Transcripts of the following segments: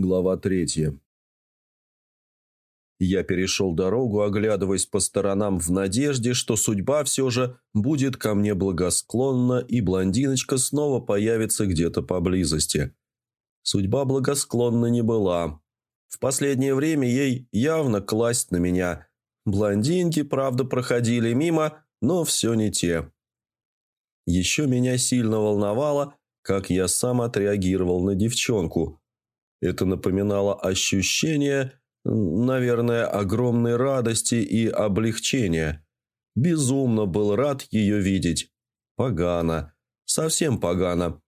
Глава третья. Я перешел дорогу, оглядываясь по сторонам в надежде, что судьба все же будет ко мне благосклонна, и блондиночка снова появится где-то поблизости. Судьба благосклонна не была. В последнее время ей явно класть на меня. Блондинки, правда, проходили мимо, но все не те. Еще меня сильно волновало, как я сам отреагировал на девчонку – это напоминало ощущение, наверное, огромной радости и облегчения. Безумно был рад ее видеть. Погано. Совсем погано.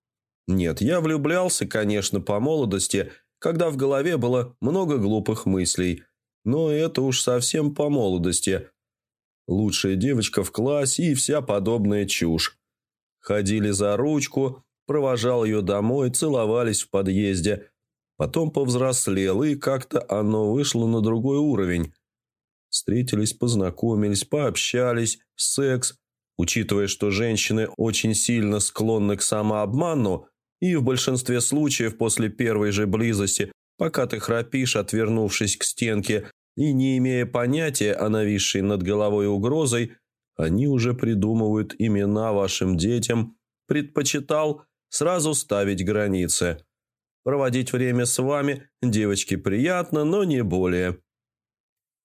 Нет, я влюблялся, конечно, по молодости, когда в голове было много глупых мыслей. Но это уж совсем по молодости. Лучшая девочка в классе и вся подобная чушь. Ходили за ручку, провожал ее домой, целовались в подъезде – Потом повзрослел, и как-то оно вышло на другой уровень. Встретились, познакомились, пообщались, секс. Учитывая, что женщины очень сильно склонны к самообману, и в большинстве случаев после первой же близости, пока ты храпишь, отвернувшись к стенке, и не имея понятия о нависшей над головой угрозой, они уже придумывают имена вашим детям, предпочитал сразу ставить границы. Проводить время с вами, девочки, приятно, но не более.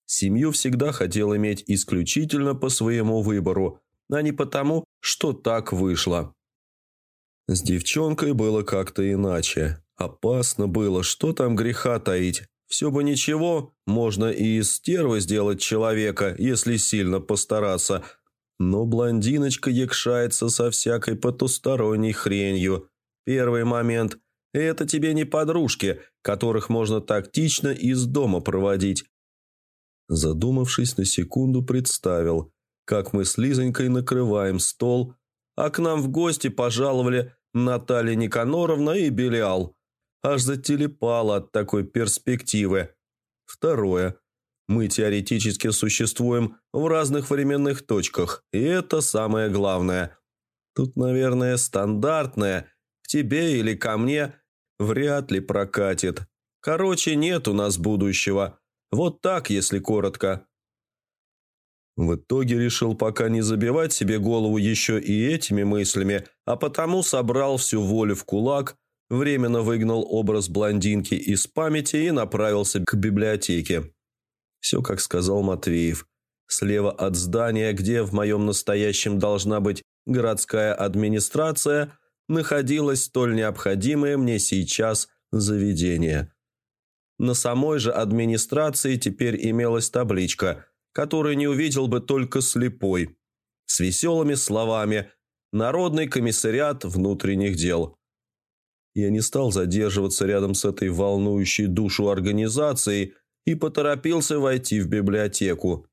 Семью всегда хотел иметь исключительно по своему выбору, а не потому, что так вышло. С девчонкой было как-то иначе. Опасно было, что там греха таить. Все бы ничего, можно и из стервы сделать человека, если сильно постараться. Но блондиночка якшается со всякой потусторонней хренью. Первый момент это тебе не подружки, которых можно тактично из дома проводить. Задумавшись на секунду, представил, как мы с Лизонькой накрываем стол, а к нам в гости пожаловали Наталья Никаноровна и Белиал. Аж зателепало от такой перспективы. Второе. Мы теоретически существуем в разных временных точках, и это самое главное. Тут, наверное, стандартное «к тебе или ко мне» вряд ли прокатит. Короче, нет у нас будущего. Вот так, если коротко. В итоге решил пока не забивать себе голову еще и этими мыслями, а потому собрал всю волю в кулак, временно выгнал образ блондинки из памяти и направился к библиотеке. Все, как сказал Матвеев. Слева от здания, где в моем настоящем должна быть городская администрация – находилось столь необходимое мне сейчас заведение. На самой же администрации теперь имелась табличка, которую не увидел бы только слепой, с веселыми словами «Народный комиссариат внутренних дел». Я не стал задерживаться рядом с этой волнующей душу организацией и поторопился войти в библиотеку.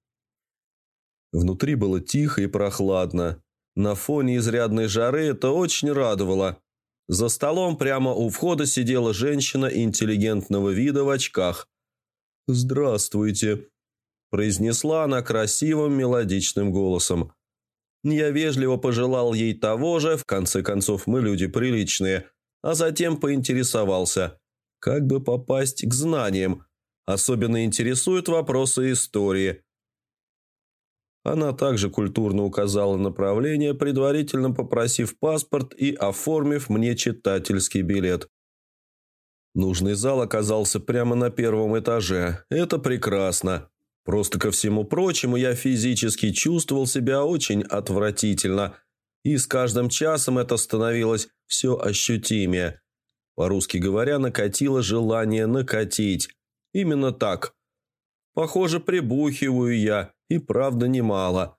Внутри было тихо и прохладно. На фоне изрядной жары это очень радовало. За столом прямо у входа сидела женщина интеллигентного вида в очках. «Здравствуйте», – произнесла она красивым мелодичным голосом. Я вежливо пожелал ей того же, в конце концов мы люди приличные, а затем поинтересовался, как бы попасть к знаниям. Особенно интересуют вопросы истории. Она также культурно указала направление, предварительно попросив паспорт и оформив мне читательский билет. Нужный зал оказался прямо на первом этаже. Это прекрасно. Просто ко всему прочему, я физически чувствовал себя очень отвратительно. И с каждым часом это становилось все ощутимее. По-русски говоря, накатило желание накатить. Именно так. Похоже, прибухиваю я и правда немало.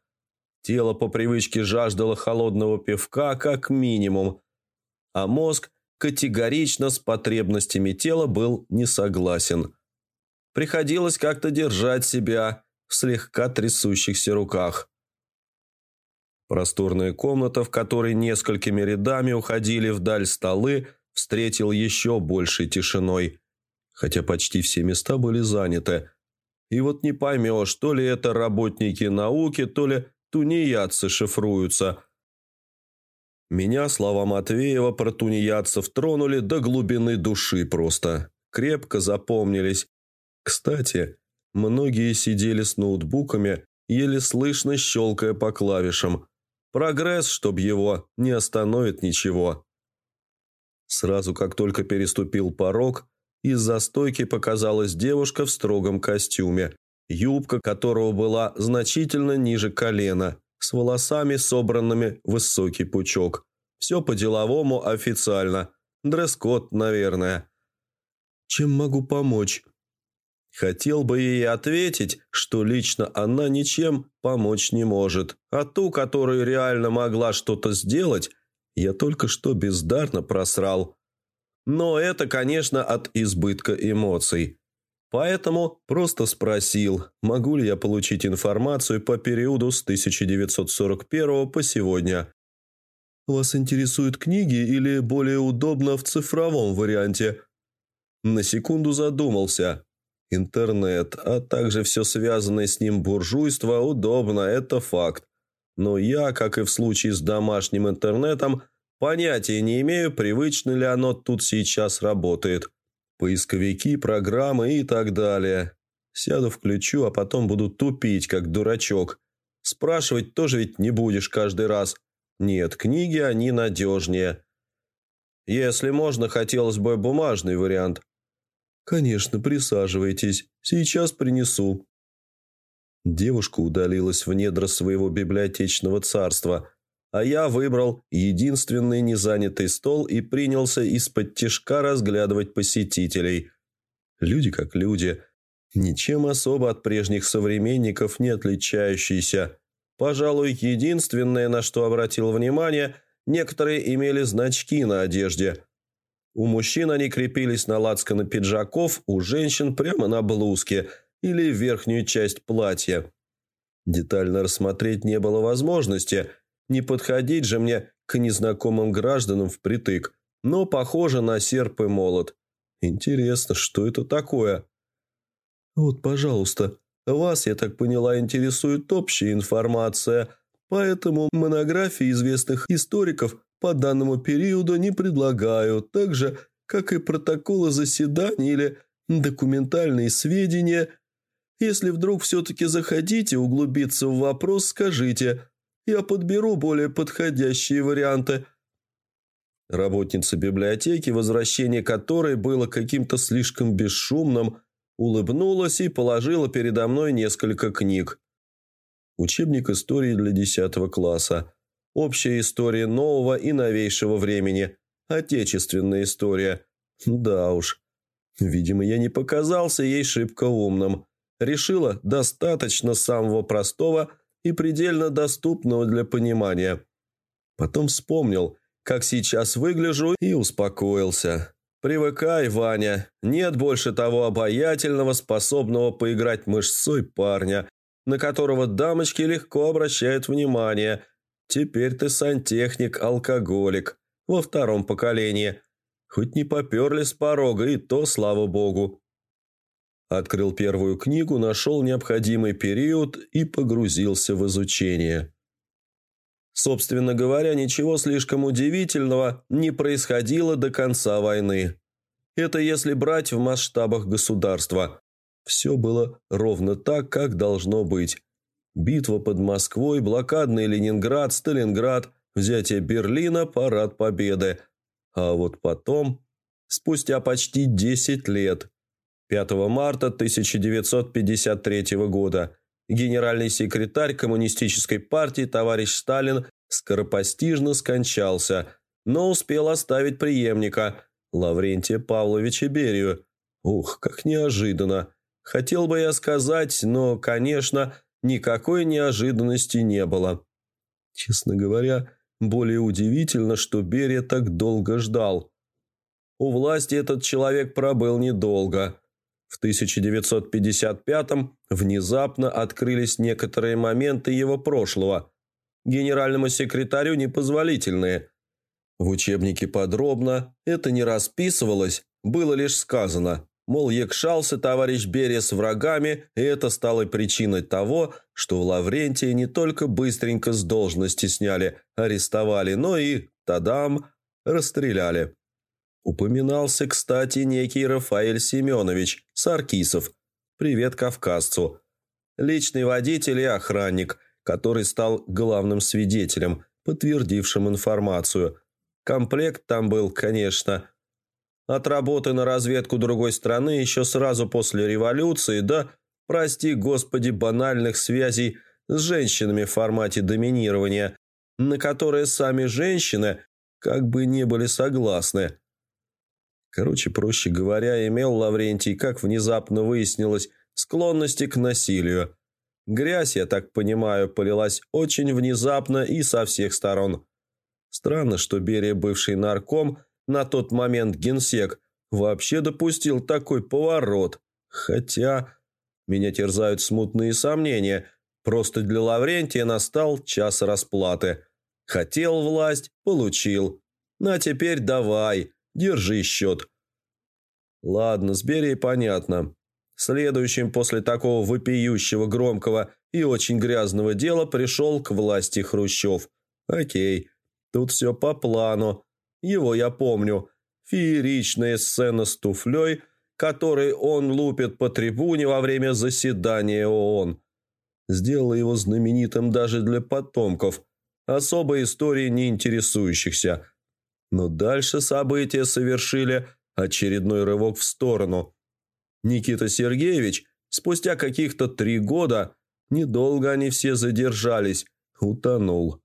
Тело по привычке жаждало холодного пивка как минимум, а мозг категорично с потребностями тела был не согласен. Приходилось как-то держать себя в слегка трясущихся руках. Просторная комната, в которой несколькими рядами уходили вдаль столы, встретил еще большей тишиной, хотя почти все места были заняты – и вот не поймешь, то ли это работники науки, то ли тунеядцы шифруются. Меня слова Матвеева про тунеядцев тронули до глубины души просто. крепко запомнились. Кстати, многие сидели с ноутбуками, еле слышно щелкая по клавишам. Прогресс, чтоб его, не остановит ничего. Сразу как только переступил порог, из-за стойки показалась девушка в строгом костюме, юбка которого была значительно ниже колена, с волосами, собранными в высокий пучок. Все по-деловому официально. Дресс-код, наверное. «Чем могу помочь?» Хотел бы ей ответить, что лично она ничем помочь не может, а ту, которая реально могла что-то сделать, я только что бездарно просрал. Но это, конечно, от избытка эмоций. Поэтому просто спросил, могу ли я получить информацию по периоду с 1941 по сегодня. «Вас интересуют книги или более удобно в цифровом варианте?» На секунду задумался. Интернет, а также все связанное с ним буржуйство удобно, это факт. Но я, как и в случае с домашним интернетом, понятия не имею, привычно ли оно тут сейчас работает. Поисковики, программы и так далее. Сяду, включу, а потом буду тупить, как дурачок. Спрашивать тоже ведь не будешь каждый раз. Нет, книги, они надежнее. Если можно, хотелось бы бумажный вариант – «Конечно, присаживайтесь. Сейчас принесу». Девушка удалилась в недра своего библиотечного царства, а я выбрал единственный незанятый стол и принялся из-под тишка разглядывать посетителей. Люди как люди, ничем особо от прежних современников не отличающиеся. Пожалуй, единственное, на что обратил внимание, некоторые имели значки на одежде – у мужчин они крепились на лацканы пиджаков, у женщин прямо на блузке или верхнюю часть платья. Детально рассмотреть не было возможности, не подходить же мне к незнакомым гражданам впритык, но похоже на серп и молот. Интересно, что это такое? Вот, пожалуйста, вас, я так поняла, интересует общая информация, поэтому монографии известных историков по данному периоду не предлагаю, так же, как и протоколы заседаний или документальные сведения. Если вдруг все-таки захотите углубиться в вопрос, скажите. Я подберу более подходящие варианты. Работница библиотеки, возвращение которой было каким-то слишком бесшумным, улыбнулась и положила передо мной несколько книг. Учебник истории для 10 класса. Общая история нового и новейшего времени. Отечественная история. Да уж. Видимо, я не показался ей шибко умным. Решила достаточно самого простого и предельно доступного для понимания. Потом вспомнил, как сейчас выгляжу, и успокоился. «Привыкай, Ваня. Нет больше того обаятельного, способного поиграть мышцой парня, на которого дамочки легко обращают внимание» Теперь ты сантехник-алкоголик во втором поколении. Хоть не поперли с порога, и то слава богу. Открыл первую книгу, нашел необходимый период и погрузился в изучение. Собственно говоря, ничего слишком удивительного не происходило до конца войны. Это если брать в масштабах государства. Все было ровно так, как должно быть. Битва под Москвой, блокадный Ленинград, Сталинград, взятие Берлина, парад победы. А вот потом, спустя почти 10 лет, 5 марта 1953 года, генеральный секретарь Коммунистической партии товарищ Сталин скоропостижно скончался, но успел оставить преемника Лаврентия Павловича Берию. Ух, как неожиданно. Хотел бы я сказать, но, конечно, Никакой неожиданности не было. Честно говоря, более удивительно, что Берия так долго ждал. У власти этот человек пробыл недолго. В 1955-м внезапно открылись некоторые моменты его прошлого, генеральному секретарю непозволительные. В учебнике подробно это не расписывалось, было лишь сказано Мол, якшался товарищ Берия с врагами, и это стало причиной того, что у Лаврентия не только быстренько с должности сняли, арестовали, но и, тадам, расстреляли. Упоминался, кстати, некий Рафаэль Семенович Саркисов. Привет кавказцу. Личный водитель и охранник, который стал главным свидетелем, подтвердившим информацию. Комплект там был, конечно. От работы на разведку другой страны еще сразу после революции, да, прости господи, банальных связей с женщинами в формате доминирования, на которые сами женщины как бы не были согласны. Короче, проще говоря, имел Лаврентий, как внезапно выяснилось, склонности к насилию. Грязь, я так понимаю, полилась очень внезапно и со всех сторон. Странно, что Берия, бывший нарком, на тот момент генсек, вообще допустил такой поворот. Хотя меня терзают смутные сомнения. Просто для Лаврентия настал час расплаты. Хотел власть – получил. Ну а теперь давай, Держи счет. Ладно, с Берией понятно. Следующим после такого вопиющего, громкого и очень грязного дела пришел к власти Хрущев. Окей, тут все по плану. Его я помню. Фееричная сцена с туфлей, которой он лупит по трибуне во время заседания ООН. Сделала его знаменитым даже для потомков, особо истории не интересующихся – но дальше события совершили очередной рывок в сторону. Никита Сергеевич спустя каких-то три года, недолго они все задержались, утонул.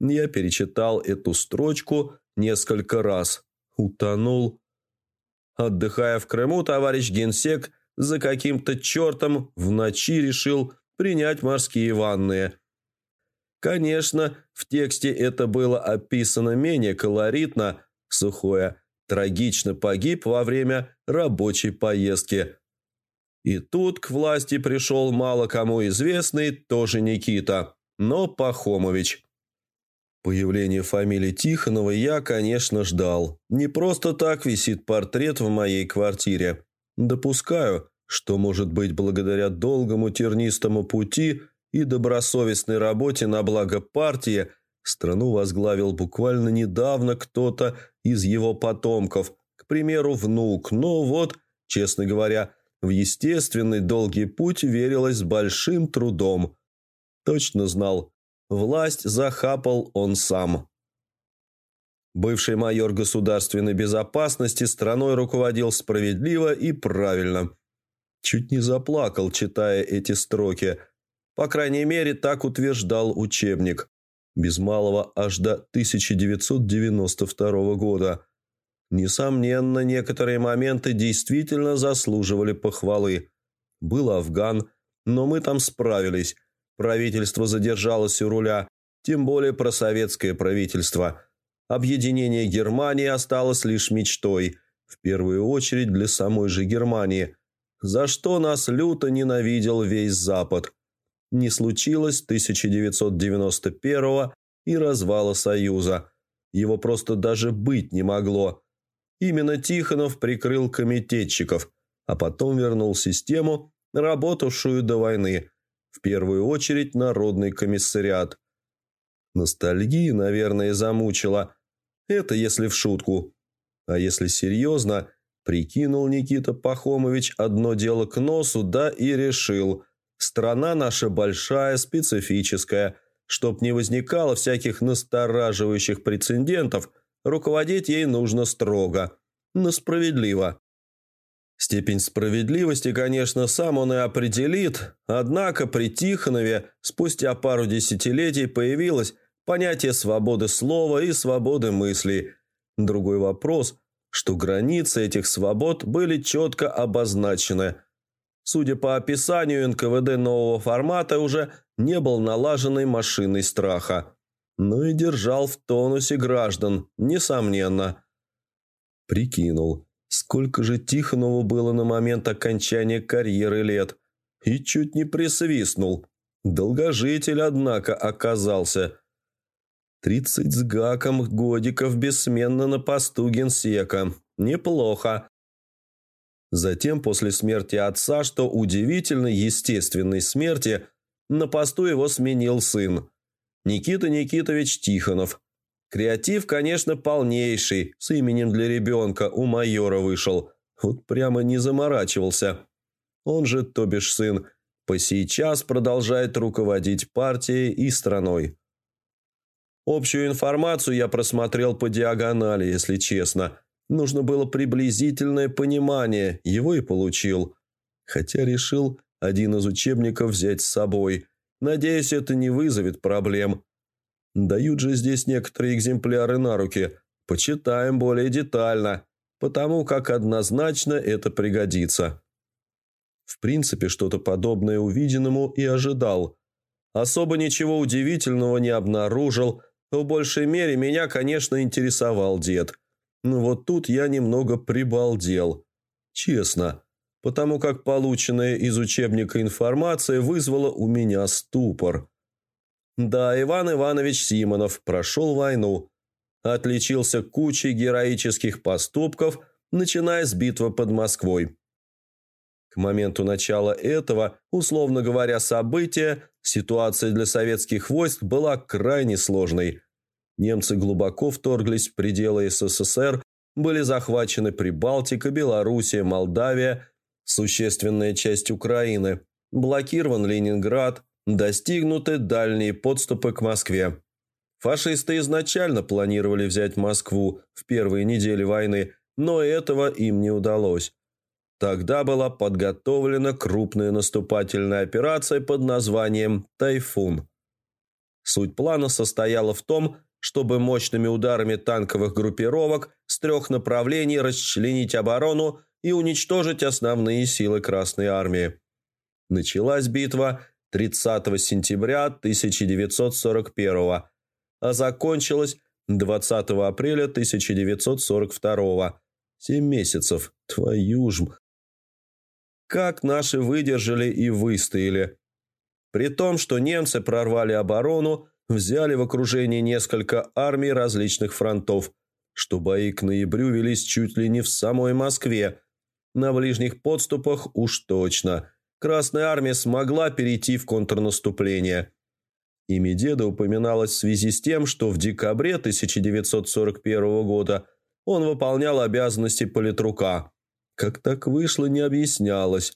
Я перечитал эту строчку несколько раз. Утонул. Отдыхая в Крыму, товарищ генсек за каким-то чертом в ночи решил принять морские ванные – Конечно, в тексте это было описано менее колоритно, сухое, трагично погиб во время рабочей поездки. И тут к власти пришел мало кому известный тоже Никита, но Пахомович. Появление фамилии Тихонова я, конечно, ждал. Не просто так висит портрет в моей квартире. Допускаю, что, может быть, благодаря долгому тернистому пути – и добросовестной работе на благо партии страну возглавил буквально недавно кто-то из его потомков, к примеру, внук, но вот, честно говоря, в естественный долгий путь верилось с большим трудом. Точно знал, власть захапал он сам. Бывший майор государственной безопасности страной руководил справедливо и правильно. Чуть не заплакал, читая эти строки – по крайней мере, так утверждал учебник. Без малого аж до 1992 года. Несомненно, некоторые моменты действительно заслуживали похвалы. Был Афган, но мы там справились. Правительство задержалось у руля, тем более просоветское правительство. Объединение Германии осталось лишь мечтой, в первую очередь для самой же Германии, за что нас люто ненавидел весь Запад – не случилось 1991 и развала Союза. Его просто даже быть не могло. Именно Тихонов прикрыл комитетчиков, а потом вернул систему, работавшую до войны, в первую очередь Народный комиссариат. Ностальгия, наверное, замучила. Это если в шутку. А если серьезно, прикинул Никита Пахомович одно дело к носу, да и решил – Страна наша большая, специфическая. Чтоб не возникало всяких настораживающих прецедентов, руководить ей нужно строго, но справедливо. Степень справедливости, конечно, сам он и определит, однако при Тихонове спустя пару десятилетий появилось понятие свободы слова и свободы мысли. Другой вопрос, что границы этих свобод были четко обозначены – Судя по описанию, НКВД нового формата уже не был налаженной машиной страха. но и держал в тонусе граждан, несомненно. Прикинул, сколько же Тихонову было на момент окончания карьеры лет. И чуть не присвистнул. Долгожитель, однако, оказался. Тридцать с гаком годиков бессменно на посту генсека. Неплохо. Затем, после смерти отца, что удивительно естественной смерти, на посту его сменил сын. Никита Никитович Тихонов. Креатив, конечно, полнейший, с именем для ребенка у майора вышел. Вот прямо не заморачивался. Он же, то бишь сын, по сейчас продолжает руководить партией и страной. Общую информацию я просмотрел по диагонали, если честно. Нужно было приблизительное понимание, его и получил. Хотя решил один из учебников взять с собой. Надеюсь, это не вызовет проблем. Дают же здесь некоторые экземпляры на руки. Почитаем более детально, потому как однозначно это пригодится. В принципе, что-то подобное увиденному и ожидал. Особо ничего удивительного не обнаружил. В большей мере меня, конечно, интересовал дед. Но вот тут я немного прибалдел. Честно потому как полученная из учебника информация вызвала у меня ступор. Да, Иван Иванович Симонов прошел войну, отличился кучей героических поступков, начиная с битвы под Москвой. К моменту начала этого, условно говоря, события, ситуация для советских войск была крайне сложной. Немцы глубоко вторглись в пределы СССР, были захвачены Прибалтика, Белоруссия, Молдавия, существенная часть Украины, блокирован Ленинград, достигнуты дальние подступы к Москве. Фашисты изначально планировали взять Москву в первые недели войны, но этого им не удалось. Тогда была подготовлена крупная наступательная операция под названием «Тайфун». Суть плана состояла в том, чтобы мощными ударами танковых группировок с трех направлений расчленить оборону и уничтожить основные силы Красной Армии. Началась битва 30 сентября 1941 а закончилась 20 апреля 1942 Семь месяцев. Твою ж... Как наши выдержали и выстояли. При том, что немцы прорвали оборону, взяли в окружение несколько армий различных фронтов, что бои к ноябрю велись чуть ли не в самой Москве, на ближних подступах уж точно. Красная армия смогла перейти в контрнаступление. Имя деда упоминалось в связи с тем, что в декабре 1941 года он выполнял обязанности политрука. Как так вышло, не объяснялось.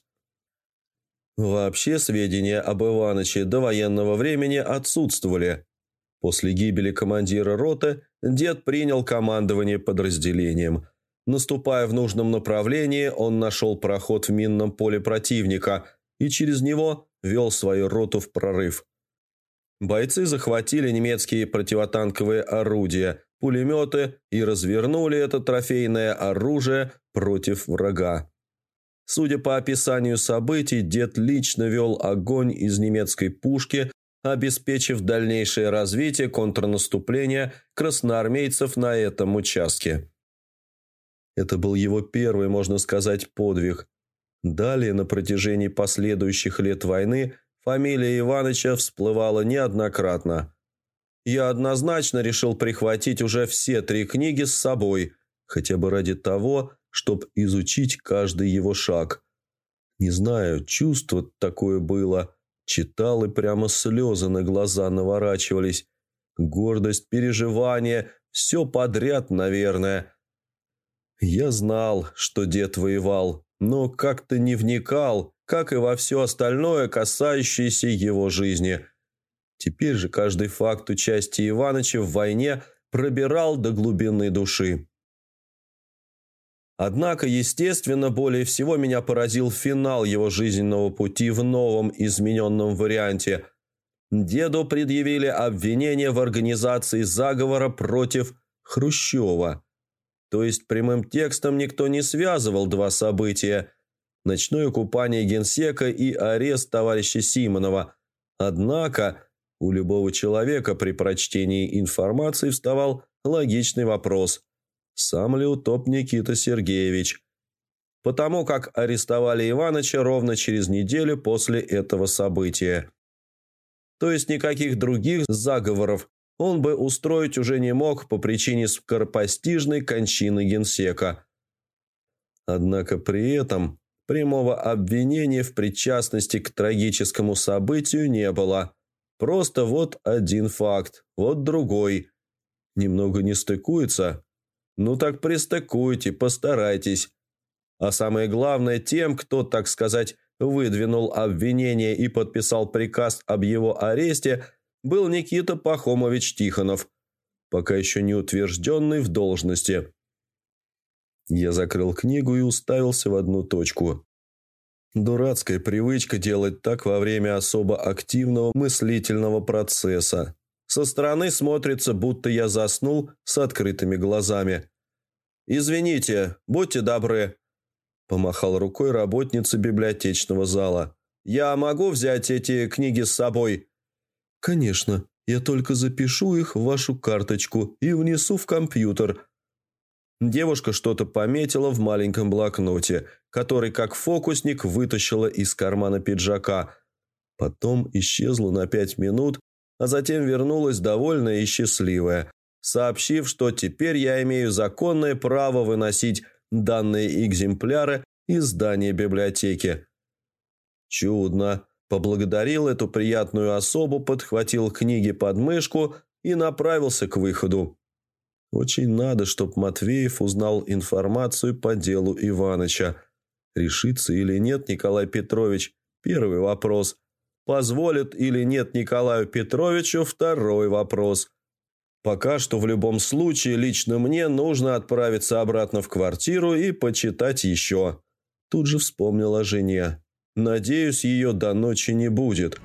Вообще сведения об Иваныче до военного времени отсутствовали. После гибели командира роты дед принял командование подразделением – Наступая в нужном направлении, он нашел проход в минном поле противника и через него вел свою роту в прорыв. Бойцы захватили немецкие противотанковые орудия, пулеметы и развернули это трофейное оружие против врага. Судя по описанию событий, дед лично вел огонь из немецкой пушки, обеспечив дальнейшее развитие контрнаступления красноармейцев на этом участке. Это был его первый, можно сказать, подвиг. Далее, на протяжении последующих лет войны, фамилия Иваныча всплывала неоднократно. Я однозначно решил прихватить уже все три книги с собой, хотя бы ради того, чтобы изучить каждый его шаг. Не знаю, чувство такое было. Читал и прямо слезы на глаза наворачивались. Гордость, переживания, все подряд, наверное – я знал, что дед воевал, но как-то не вникал, как и во все остальное, касающееся его жизни. Теперь же каждый факт участия Иваныча в войне пробирал до глубины души. Однако, естественно, более всего меня поразил финал его жизненного пути в новом измененном варианте. Деду предъявили обвинение в организации заговора против Хрущева – то есть прямым текстом никто не связывал два события – ночное купание генсека и арест товарища Симонова. Однако у любого человека при прочтении информации вставал логичный вопрос – сам ли утоп Никита Сергеевич? Потому как арестовали Иваныча ровно через неделю после этого события. То есть никаких других заговоров он бы устроить уже не мог по причине скоропостижной кончины генсека. Однако при этом прямого обвинения в причастности к трагическому событию не было. Просто вот один факт, вот другой. Немного не стыкуется? Ну так пристыкуйте, постарайтесь. А самое главное, тем, кто, так сказать, выдвинул обвинение и подписал приказ об его аресте, был Никита Пахомович Тихонов, пока еще не утвержденный в должности. Я закрыл книгу и уставился в одну точку. Дурацкая привычка делать так во время особо активного мыслительного процесса. Со стороны смотрится, будто я заснул с открытыми глазами. «Извините, будьте добры», – помахал рукой работница библиотечного зала. «Я могу взять эти книги с собой?» «Конечно. Я только запишу их в вашу карточку и внесу в компьютер». Девушка что-то пометила в маленьком блокноте, который, как фокусник, вытащила из кармана пиджака. Потом исчезла на пять минут, а затем вернулась довольная и счастливая, сообщив, что теперь я имею законное право выносить данные экземпляры из здания библиотеки. Чудно. Поблагодарил эту приятную особу, подхватил книги под мышку и направился к выходу. Очень надо, чтобы Матвеев узнал информацию по делу Иваныча. Решится или нет Николай Петрович – первый вопрос. Позволит или нет Николаю Петровичу – второй вопрос. Пока что в любом случае лично мне нужно отправиться обратно в квартиру и почитать еще. Тут же вспомнила жене. Надеюсь, ее до ночи не будет.